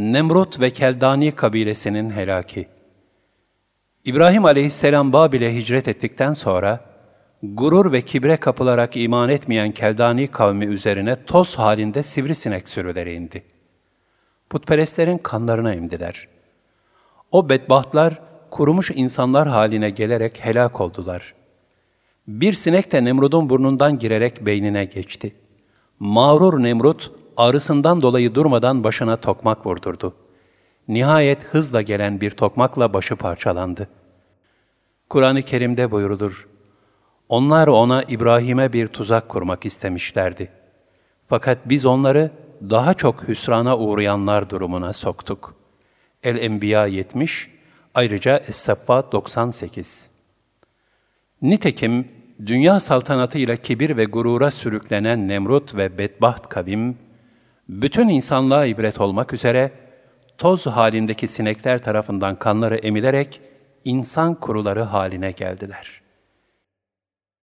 Nemrut ve Keldani kabilesinin helaki. İbrahim aleyhisselam Babil'e hicret ettikten sonra, gurur ve kibre kapılarak iman etmeyen Keldani kavmi üzerine toz halinde sivrisinek sürüleri indi. Putperestlerin kanlarına emdiler. O bedbahtlar, kurumuş insanlar haline gelerek helak oldular. Bir sinek de Nemrud'un burnundan girerek beynine geçti. Mağrur Nemrut, ağrısından dolayı durmadan başına tokmak vurdurdu. Nihayet hızla gelen bir tokmakla başı parçalandı. Kur'an-ı Kerim'de buyurulur, Onlar ona İbrahim'e bir tuzak kurmak istemişlerdi. Fakat biz onları daha çok hüsrana uğrayanlar durumuna soktuk. El-Enbiya 70, ayrıca Es-Saffa 98. Nitekim dünya saltanatıyla kibir ve gurura sürüklenen Nemrut ve bedbaht kavim, bütün insanlığa ibret olmak üzere toz halindeki sinekler tarafından kanları emilerek insan kuruları haline geldiler.''